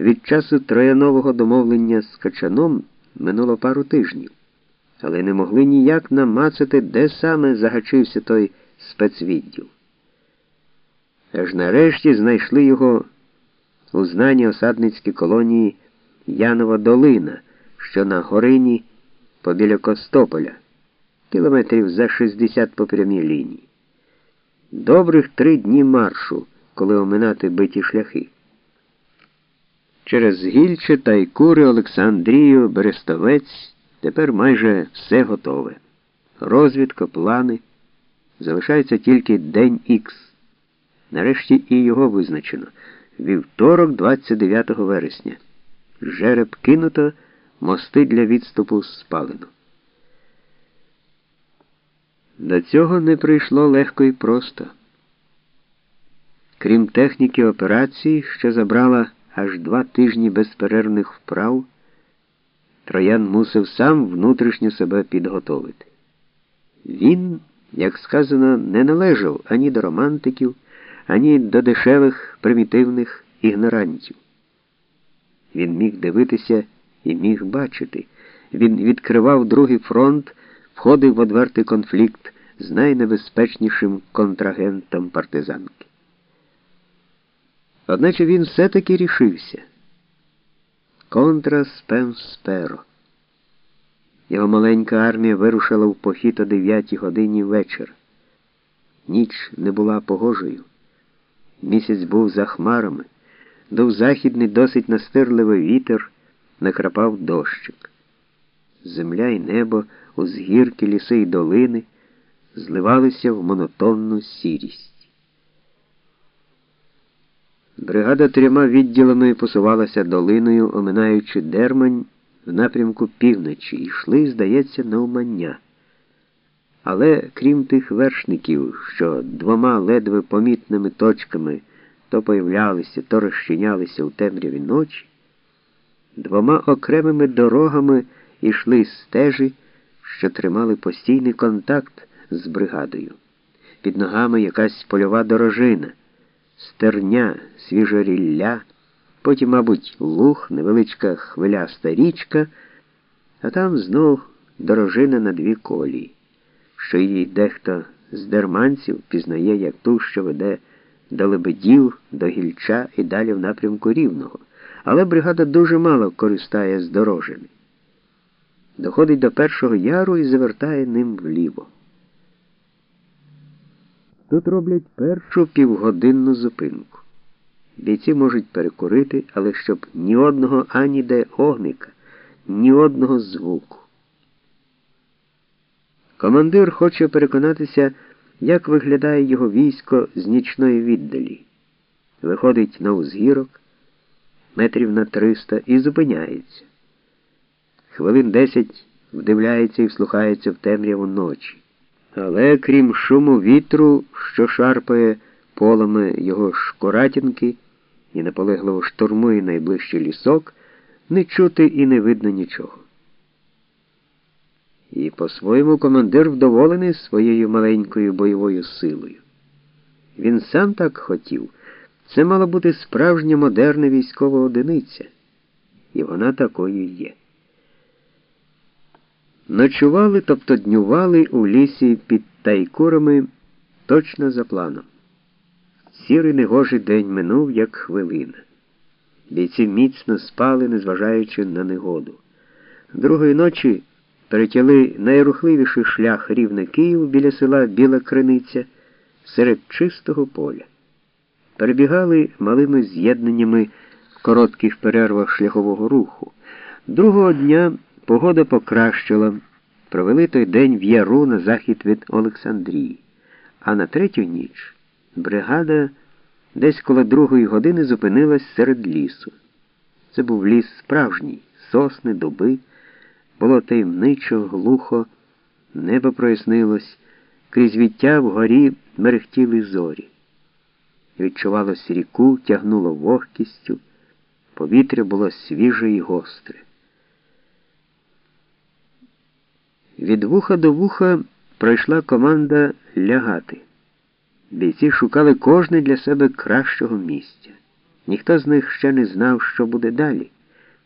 Від часу троянового домовлення з Качаном минуло пару тижнів, але не могли ніяк намацати, де саме загачився той спецвідділ. Аж нарешті знайшли його у знанні осадницькій колонії Янова Долина, що на горині побіля Костополя, кілометрів за 60 по прямій лінії. Добрих три дні маршу, коли оминати биті шляхи. Через Гільче, Тайкури, Олександрію, Берестовець тепер майже все готове. Розвідка, плани. Залишається тільки день Х. Нарешті і його визначено. Вівторок, 29 вересня. Жереб кинуто, мости для відступу спалено. До цього не прийшло легко і просто. Крім техніки операції, що забрала аж два тижні безперервних вправ, троян мусив сам внутрішньо себе підготовити. Він, як сказано, не належав ані до романтиків, ані до дешевих примітивних ігнорантів. Він міг дивитися і міг бачити. Він відкривав другий фронт, входив в одвертий конфлікт з найнебезпечнішим контрагентом партизанки. Одначе він все-таки рішився. Контра спем. Його маленька армія вирушила в похід о 9 годині вечора. Ніч не була погожою. Місяць був за хмарами, дув західний досить настирливий вітер, накрапав дощик. Земля і небо, узгірки, ліси й долини зливалися в монотонну сірість. Бригада трьома відділами посувалася долиною, оминаючи дермань в напрямку півночі, і йшли, здається, на умання. Але крім тих вершників, що двома ледве помітними точками то появлялися, то розчинялися у темряві ночі, двома окремими дорогами йшли стежі, що тримали постійний контакт з бригадою. Під ногами якась польова дорожина стерня, свіже рілля, потім, мабуть, луг, невеличка хвиляста річка, а там знов дорожина на дві колії, що її дехто з дерманців пізнає як ту, що веде до лебедів, до гільча і далі в напрямку рівного. Але бригада дуже мало користає з дорожини. Доходить до першого яру і завертає ним вліво. Тут роблять першу півгодинну зупинку. Бійці можуть перекурити, але щоб ні одного ані де огника, ні одного звуку. Командир хоче переконатися, як виглядає його військо з нічної віддалі. Виходить на узгірок метрів на триста і зупиняється. Хвилин десять вдивляється і вслухається в темряву ночі. Але крім шуму вітру, що шарпає полами його шкуратінки і наполегливо штурмує найближчий лісок, не чути і не видно нічого. І по-своєму командир вдоволений своєю маленькою бойовою силою. Він сам так хотів. Це мала бути справжня модерна військова одиниця, і вона такою є. Ночували, тобто днювали у лісі під тайкурами точно за планом. Сірий негожий день минув, як хвилина. Бійці міцно спали, незважаючи на негоду. Другої ночі перетяли найрухливіший шлях рівне Київ біля села Біла Криниця серед чистого поля. Перебігали малими з'єднаннями в коротких перервах шляхового руху. Другого дня Погода покращила. Провели той день в яру на захід від Олександрії, а на третю ніч бригада десь коло другої години зупинилась серед лісу. Це був ліс справжній, сосни, дуби. Було таємничо, глухо, небо прояснилось, крізь віття вгорі мерехтіли зорі. Відчувалось ріку, тягнуло вогкістю, повітря було свіже і гостре. Від вуха до вуха пройшла команда лягати. Бійці шукали кожне для себе кращого місця. Ніхто з них ще не знав, що буде далі.